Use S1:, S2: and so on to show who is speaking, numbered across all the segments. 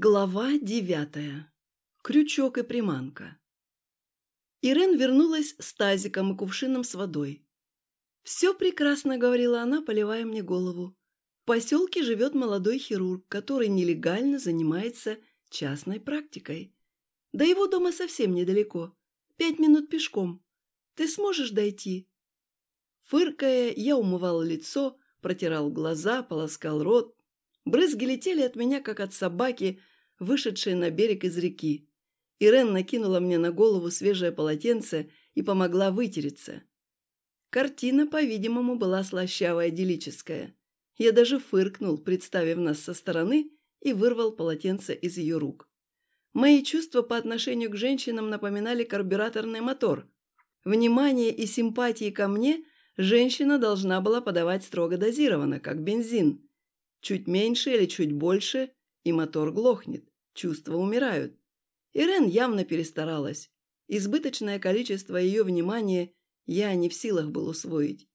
S1: Глава девятая. Крючок и приманка. Ирен вернулась с тазиком и кувшином с водой. «Все прекрасно», — говорила она, поливая мне голову. «В поселке живет молодой хирург, который нелегально занимается частной практикой. До его дома совсем недалеко. Пять минут пешком. Ты сможешь дойти?» Фыркая, я умывал лицо, протирал глаза, полоскал рот, Брызги летели от меня, как от собаки, вышедшей на берег из реки. Ирен накинула мне на голову свежее полотенце и помогла вытереться. Картина, по-видимому, была слащаво-идиллическая. Я даже фыркнул, представив нас со стороны, и вырвал полотенце из ее рук. Мои чувства по отношению к женщинам напоминали карбюраторный мотор. Внимание и симпатии ко мне женщина должна была подавать строго дозированно, как бензин – Чуть меньше или чуть больше, и мотор глохнет, чувства умирают. Ирен явно перестаралась. Избыточное количество ее внимания я не в силах был усвоить.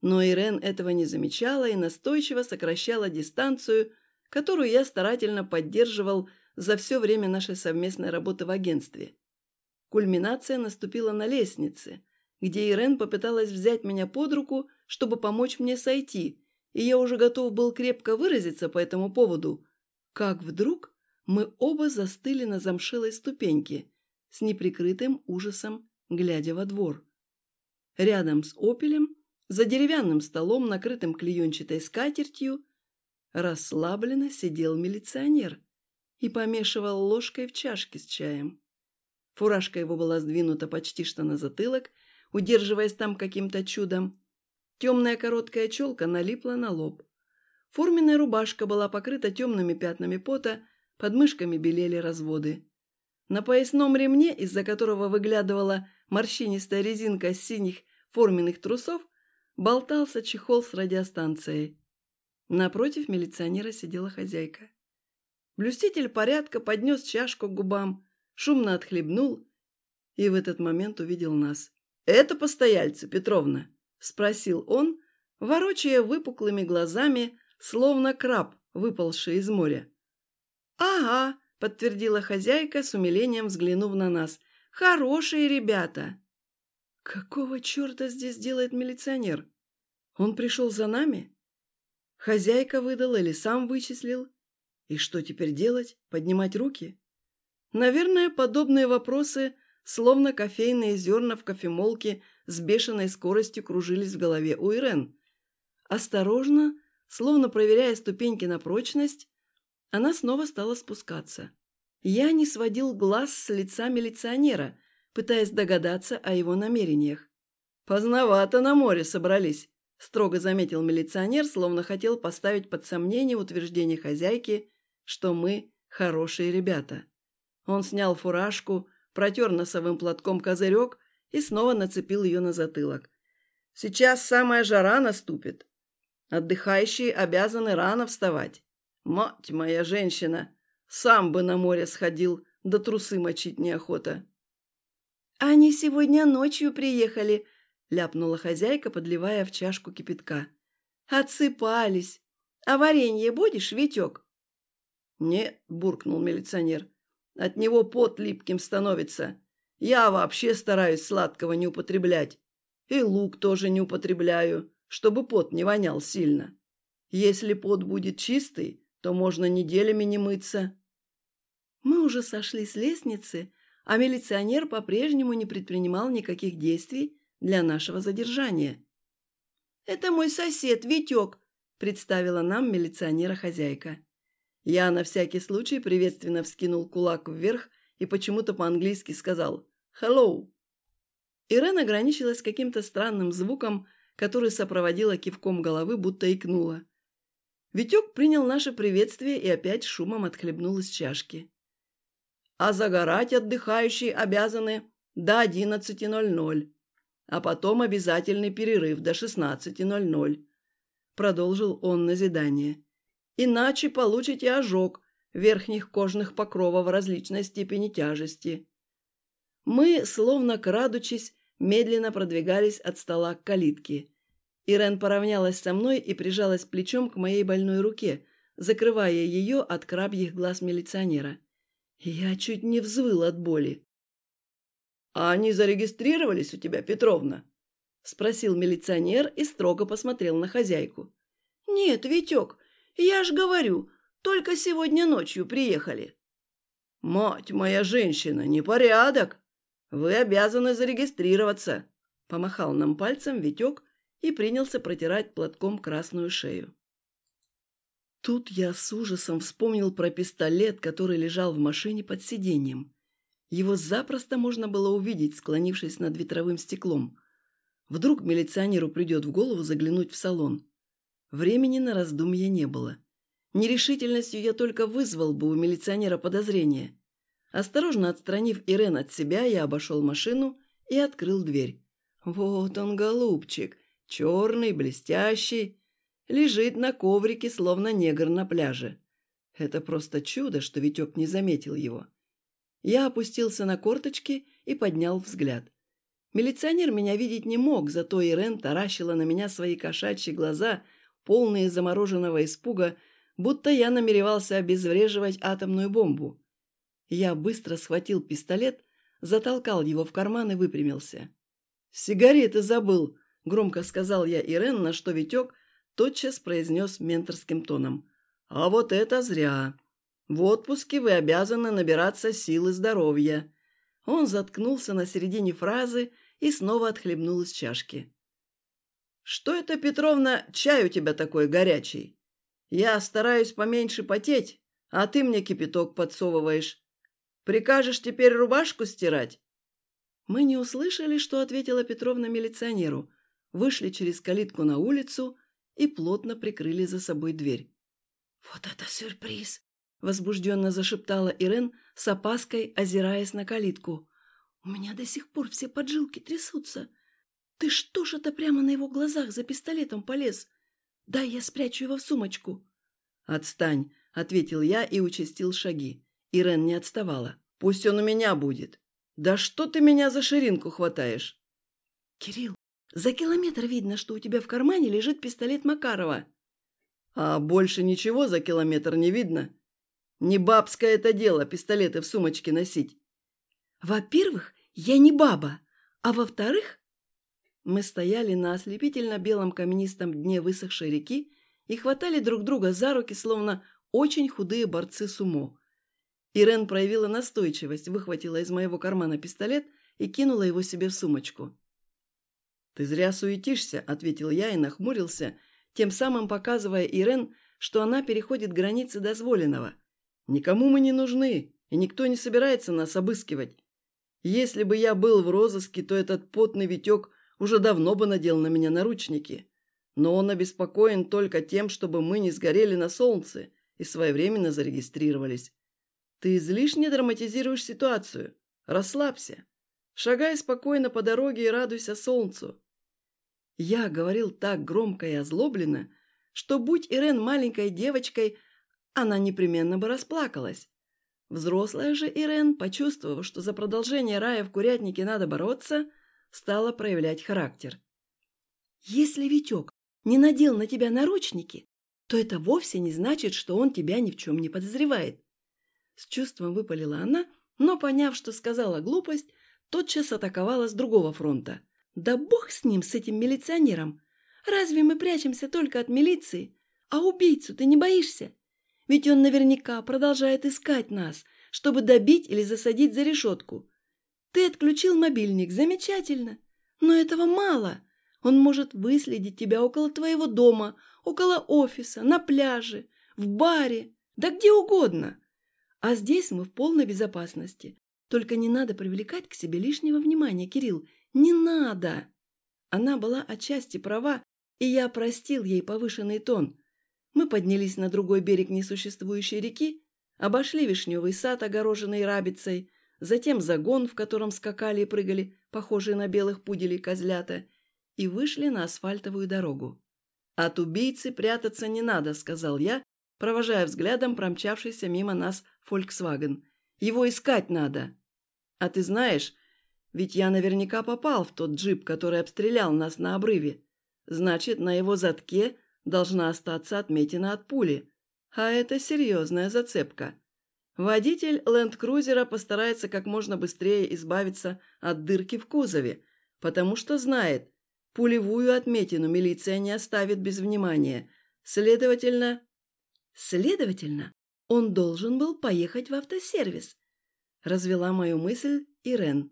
S1: Но Ирен этого не замечала и настойчиво сокращала дистанцию, которую я старательно поддерживал за все время нашей совместной работы в агентстве. Кульминация наступила на лестнице, где Ирен попыталась взять меня под руку, чтобы помочь мне сойти, и я уже готов был крепко выразиться по этому поводу, как вдруг мы оба застыли на замшилой ступеньке, с неприкрытым ужасом, глядя во двор. Рядом с «Опелем», за деревянным столом, накрытым клеенчатой скатертью, расслабленно сидел милиционер и помешивал ложкой в чашке с чаем. Фуражка его была сдвинута почти что на затылок, удерживаясь там каким-то чудом, Темная короткая челка налипла на лоб. Форменная рубашка была покрыта темными пятнами пота, под мышками белели разводы. На поясном ремне, из-за которого выглядывала морщинистая резинка синих форменных трусов, болтался чехол с радиостанцией. Напротив милиционера сидела хозяйка. Блюститель порядка поднес чашку к губам, шумно отхлебнул и в этот момент увидел нас. «Это постояльцы, Петровна!» Спросил он, ворочая выпуклыми глазами, словно краб, выпалший из моря. «Ага», — подтвердила хозяйка, с умилением взглянув на нас. «Хорошие ребята!» «Какого черта здесь делает милиционер? Он пришел за нами? Хозяйка выдала или сам вычислил? И что теперь делать? Поднимать руки?» Наверное, подобные вопросы, словно кофейные зерна в кофемолке, с бешеной скоростью кружились в голове у Ирен. Осторожно, словно проверяя ступеньки на прочность, она снова стала спускаться. Я не сводил глаз с лица милиционера, пытаясь догадаться о его намерениях. «Поздновато на море собрались», – строго заметил милиционер, словно хотел поставить под сомнение утверждение хозяйки, что мы хорошие ребята. Он снял фуражку, протер носовым платком козырек и снова нацепил ее на затылок. «Сейчас самая жара наступит. Отдыхающие обязаны рано вставать. Мать моя женщина, сам бы на море сходил, да трусы мочить неохота». «Они сегодня ночью приехали», — ляпнула хозяйка, подливая в чашку кипятка. «Отсыпались. А варенье будешь, Витек?» «Нет», — буркнул милиционер. «От него пот липким становится. Я вообще стараюсь сладкого не употреблять. И лук тоже не употребляю, чтобы пот не вонял сильно. Если пот будет чистый, то можно неделями не мыться. Мы уже сошли с лестницы, а милиционер по-прежнему не предпринимал никаких действий для нашего задержания. «Это мой сосед, Витек», – представила нам милиционера-хозяйка. Я на всякий случай приветственно вскинул кулак вверх и почему-то по-английски сказал «Hello». Ирен ограничилась каким-то странным звуком, который сопроводила кивком головы, будто икнула. Витек принял наше приветствие и опять шумом отхлебнул из чашки. «А загорать отдыхающие обязаны до 11.00, а потом обязательный перерыв до 16.00», продолжил он назидание. «Иначе получите ожог верхних кожных покровов различной степени тяжести. Мы, словно крадучись, медленно продвигались от стола к калитке. Ирен поравнялась со мной и прижалась плечом к моей больной руке, закрывая ее от крабьих глаз милиционера. Я чуть не взвыл от боли. «А они зарегистрировались у тебя, Петровна?» – спросил милиционер и строго посмотрел на хозяйку. «Нет, Витек, я ж говорю, только сегодня ночью приехали». «Мать моя женщина, непорядок! Вы обязаны зарегистрироваться!» Помахал нам пальцем Витек и принялся протирать платком красную шею. Тут я с ужасом вспомнил про пистолет, который лежал в машине под сиденьем. Его запросто можно было увидеть, склонившись над ветровым стеклом. Вдруг милиционеру придет в голову заглянуть в салон. Времени на раздумье не было. Нерешительностью я только вызвал бы у милиционера подозрение. Осторожно отстранив Ирен от себя, я обошел машину и открыл дверь. Вот он, голубчик, черный, блестящий, лежит на коврике, словно негр на пляже. Это просто чудо, что Витек не заметил его. Я опустился на корточки и поднял взгляд. Милиционер меня видеть не мог, зато Ирен таращила на меня свои кошачьи глаза, полные замороженного испуга, будто я намеревался обезвреживать атомную бомбу. Я быстро схватил пистолет, затолкал его в карман и выпрямился. «Сигареты забыл», — громко сказал я Ирен, на что Витек тотчас произнес менторским тоном. «А вот это зря. В отпуске вы обязаны набираться сил и здоровья». Он заткнулся на середине фразы и снова отхлебнул из чашки. «Что это, Петровна, чай у тебя такой горячий? Я стараюсь поменьше потеть, а ты мне кипяток подсовываешь. Прикажешь теперь рубашку стирать?» Мы не услышали, что ответила Петровна милиционеру, вышли через калитку на улицу и плотно прикрыли за собой дверь. «Вот это сюрприз!» – возбужденно зашептала Ирен с опаской, озираясь на калитку. «У меня до сих пор все поджилки трясутся. Ты что ж это прямо на его глазах за пистолетом полез? Дай я спрячу его в сумочку». «Отстань!» – ответил я и участил шаги. Ирен не отставала. «Пусть он у меня будет!» «Да что ты меня за ширинку хватаешь?» «Кирилл, за километр видно, что у тебя в кармане лежит пистолет Макарова». «А больше ничего за километр не видно? Не бабское это дело пистолеты в сумочке носить». «Во-первых, я не баба, а во-вторых...» Мы стояли на ослепительно-белом каменистом дне высохшей реки и хватали друг друга за руки, словно очень худые борцы сумо. Ирен проявила настойчивость, выхватила из моего кармана пистолет и кинула его себе в сумочку. «Ты зря суетишься», — ответил я и нахмурился, тем самым показывая Ирен, что она переходит границы дозволенного. «Никому мы не нужны, и никто не собирается нас обыскивать. Если бы я был в розыске, то этот потный Витек уже давно бы надел на меня наручники. Но он обеспокоен только тем, чтобы мы не сгорели на солнце и своевременно зарегистрировались. Ты излишне драматизируешь ситуацию. Расслабься. Шагай спокойно по дороге и радуйся солнцу. Я говорил так громко и озлобленно, что, будь Ирен маленькой девочкой, она непременно бы расплакалась. Взрослая же Ирен, почувствовав, что за продолжение рая в курятнике надо бороться, стала проявлять характер. «Если Витек не надел на тебя наручники, то это вовсе не значит, что он тебя ни в чем не подозревает. С чувством выпалила она, но, поняв, что сказала глупость, тотчас атаковала с другого фронта. «Да бог с ним, с этим милиционером! Разве мы прячемся только от милиции? А убийцу ты не боишься? Ведь он наверняка продолжает искать нас, чтобы добить или засадить за решетку. Ты отключил мобильник, замечательно. Но этого мало. Он может выследить тебя около твоего дома, около офиса, на пляже, в баре, да где угодно. А здесь мы в полной безопасности. Только не надо привлекать к себе лишнего внимания, Кирилл. Не надо!» Она была отчасти права, и я простил ей повышенный тон. Мы поднялись на другой берег несуществующей реки, обошли вишневый сад, огороженный рабицей, затем загон, в котором скакали и прыгали, похожие на белых пуделей козлята, и вышли на асфальтовую дорогу. «От убийцы прятаться не надо», — сказал я, провожая взглядом промчавшийся мимо нас «Фольксваген». «Его искать надо!» «А ты знаешь, ведь я наверняка попал в тот джип, который обстрелял нас на обрыве. Значит, на его задке должна остаться отметина от пули. А это серьезная зацепка. Водитель ленд-крузера постарается как можно быстрее избавиться от дырки в кузове, потому что знает, пулевую отметину милиция не оставит без внимания. Следовательно... Следовательно, он должен был поехать в автосервис. Развела мою мысль Ирен.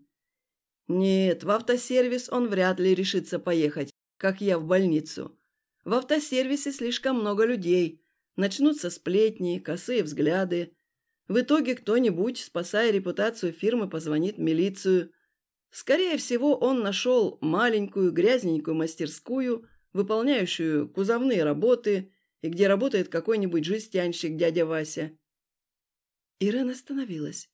S1: Нет, в автосервис он вряд ли решится поехать, как я в больницу. В автосервисе слишком много людей. Начнутся сплетни, косые взгляды. В итоге кто-нибудь, спасая репутацию фирмы, позвонит в милицию. Скорее всего, он нашел маленькую грязненькую мастерскую, выполняющую кузовные работы, и где работает какой-нибудь жестянщик дядя Вася. Ирен остановилась.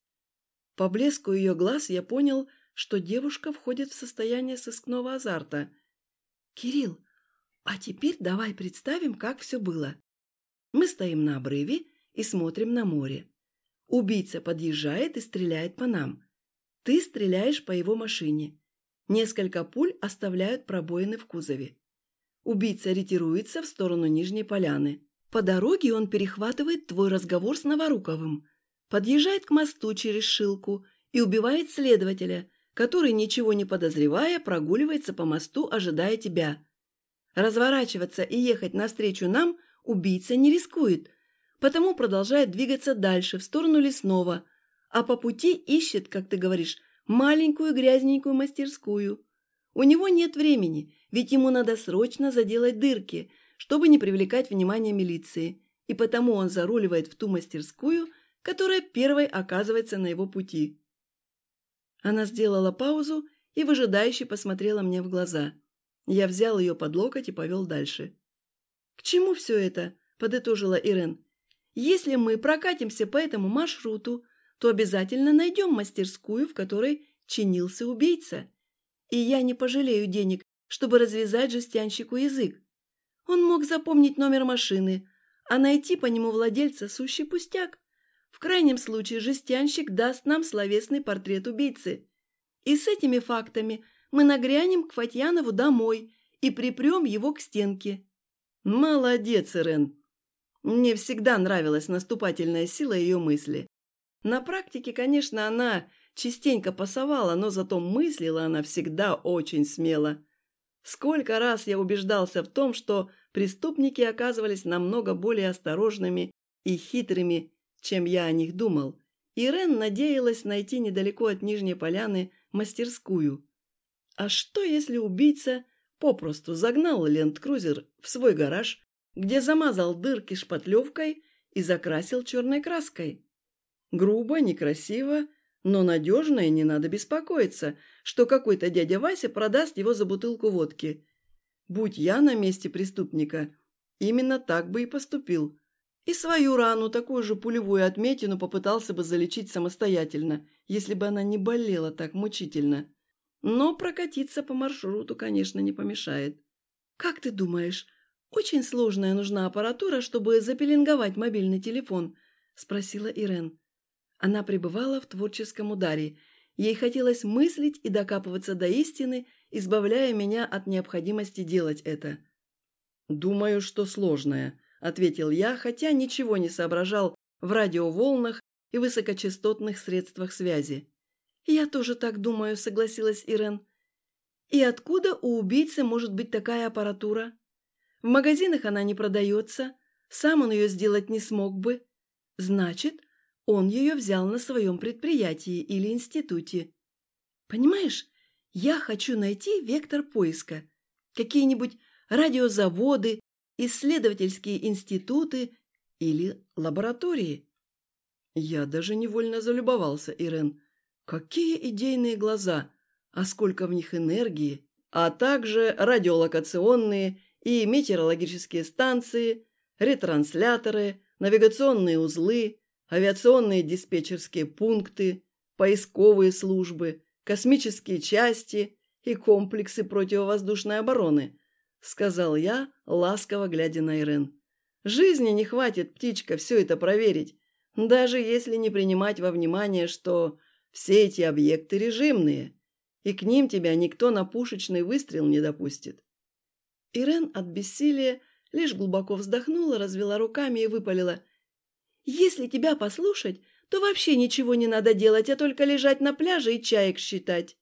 S1: По блеску ее глаз я понял, что девушка входит в состояние сыскного азарта. «Кирилл, а теперь давай представим, как все было. Мы стоим на обрыве и смотрим на море. Убийца подъезжает и стреляет по нам. Ты стреляешь по его машине. Несколько пуль оставляют пробоины в кузове. Убийца ретируется в сторону Нижней Поляны. По дороге он перехватывает твой разговор с Новоруковым, подъезжает к мосту через Шилку и убивает следователя, который, ничего не подозревая, прогуливается по мосту, ожидая тебя. Разворачиваться и ехать навстречу нам убийца не рискует – потому продолжает двигаться дальше, в сторону лесного, а по пути ищет, как ты говоришь, маленькую грязненькую мастерскую. У него нет времени, ведь ему надо срочно заделать дырки, чтобы не привлекать внимание милиции, и потому он заруливает в ту мастерскую, которая первой оказывается на его пути. Она сделала паузу и выжидающе посмотрела мне в глаза. Я взял ее под локоть и повел дальше. «К чему все это?» – подытожила Ирен. Если мы прокатимся по этому маршруту, то обязательно найдем мастерскую, в которой чинился убийца. И я не пожалею денег, чтобы развязать жестянщику язык. Он мог запомнить номер машины, а найти по нему владельца сущий пустяк. В крайнем случае жестянщик даст нам словесный портрет убийцы. И с этими фактами мы нагрянем к Фатьянову домой и припрем его к стенке. Молодец, Ирен, мне всегда нравилась наступательная сила ее мысли. На практике, конечно, она частенько пасовала, но зато мыслила она всегда очень смело. Сколько раз я убеждался в том, что преступники оказывались намного более осторожными и хитрыми, чем я о них думал. Ирен надеялась найти недалеко от Нижней Поляны мастерскую. А что, если убийца попросту загнал ленд-крузер в свой гараж, где замазал дырки шпатлевкой и закрасил черной краской. Грубо, некрасиво, но надежно и не надо беспокоиться, что какой-то дядя Вася продаст его за бутылку водки. Будь я на месте преступника, именно так бы и поступил. И свою рану, такую же пулевую отметину, попытался бы залечить самостоятельно, если бы она не болела так мучительно. Но прокатиться по маршруту, конечно, не помешает. «Как ты думаешь, «Очень сложная нужна аппаратура, чтобы запеленговать мобильный телефон», – спросила Ирен. Она пребывала в творческом ударе. Ей хотелось мыслить и докапываться до истины, избавляя меня от необходимости делать это. «Думаю, что сложная», – ответил я, хотя ничего не соображал в радиоволнах и высокочастотных средствах связи. «Я тоже так думаю», – согласилась Ирен. «И откуда у убийцы может быть такая аппаратура?» В магазинах она не продается, сам он ее сделать не смог бы. Значит, он ее взял на своем предприятии или институте. Понимаешь, я хочу найти вектор поиска. Какие-нибудь радиозаводы, исследовательские институты или лаборатории. Я даже невольно залюбовался, Ирен. Какие идейные глаза, а сколько в них энергии, а также радиолокационные и метеорологические станции, ретрансляторы, навигационные узлы, авиационные диспетчерские пункты, поисковые службы, космические части и комплексы противовоздушной обороны, сказал я, ласково глядя на Ирен. Жизни не хватит, птичка, все это проверить, даже если не принимать во внимание, что все эти объекты режимные, и к ним тебя никто на пушечный выстрел не допустит. Ирен от бессилия лишь глубоко вздохнула, развела руками и выпалила. Если тебя послушать, то вообще ничего не надо делать, а только лежать на пляже и чаек считать».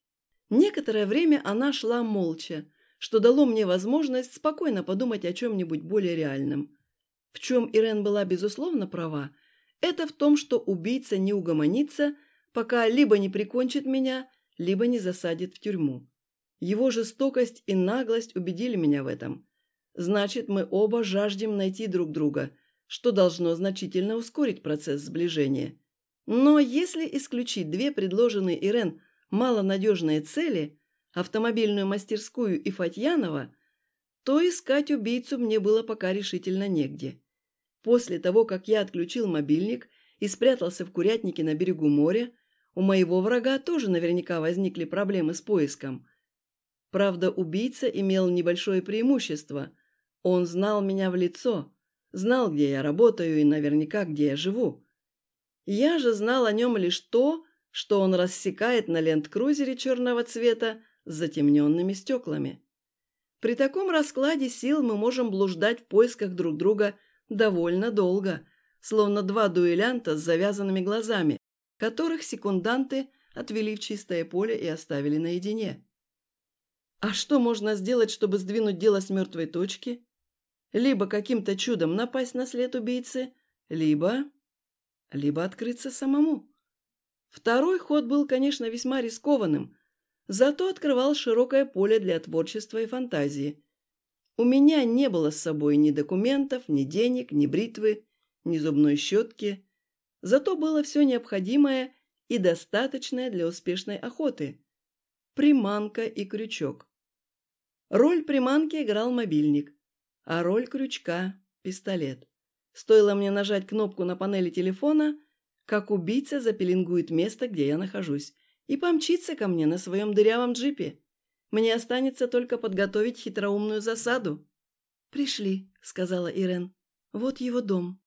S1: Некоторое время она шла молча, что дало мне возможность спокойно подумать о чем-нибудь более реальном. В чем Ирен была безусловно права, это в том, что убийца не угомонится, пока либо не прикончит меня, либо не засадит в тюрьму. Его жестокость и наглость убедили меня в этом. Значит, мы оба жаждем найти друг друга, что должно значительно ускорить процесс сближения. Но если исключить две предложенные Ирен малонадежные цели, автомобильную мастерскую и Фатьянова, то искать убийцу мне было пока решительно негде. После того, как я отключил мобильник и спрятался в курятнике на берегу моря, у моего врага тоже наверняка возникли проблемы с поиском. Правда, убийца имел небольшое преимущество. Он знал меня в лицо, знал, где я работаю и наверняка, где я живу. Я же знал о нем лишь то, что он рассекает на ленд-крузере черного цвета с затемненными стеклами. При таком раскладе сил мы можем блуждать в поисках друг друга довольно долго, словно два дуэлянта с завязанными глазами, которых секунданты отвели в чистое поле и оставили наедине. А что можно сделать, чтобы сдвинуть дело с мертвой точки? Либо каким-то чудом напасть на след убийцы, либо... либо открыться самому. Второй ход был, конечно, весьма рискованным, зато открывал широкое поле для творчества и фантазии. У меня не было с собой ни документов, ни денег, ни бритвы, ни зубной щетки. Зато было все необходимое и достаточное для успешной охоты. Приманка и крючок. Роль приманки играл мобильник, а роль крючка – пистолет. Стоило мне нажать кнопку на панели телефона, как убийца запеленгует место, где я нахожусь, и помчится ко мне на своем дырявом джипе. Мне останется только подготовить хитроумную засаду. «Пришли», — сказала Ирен. «Вот его дом».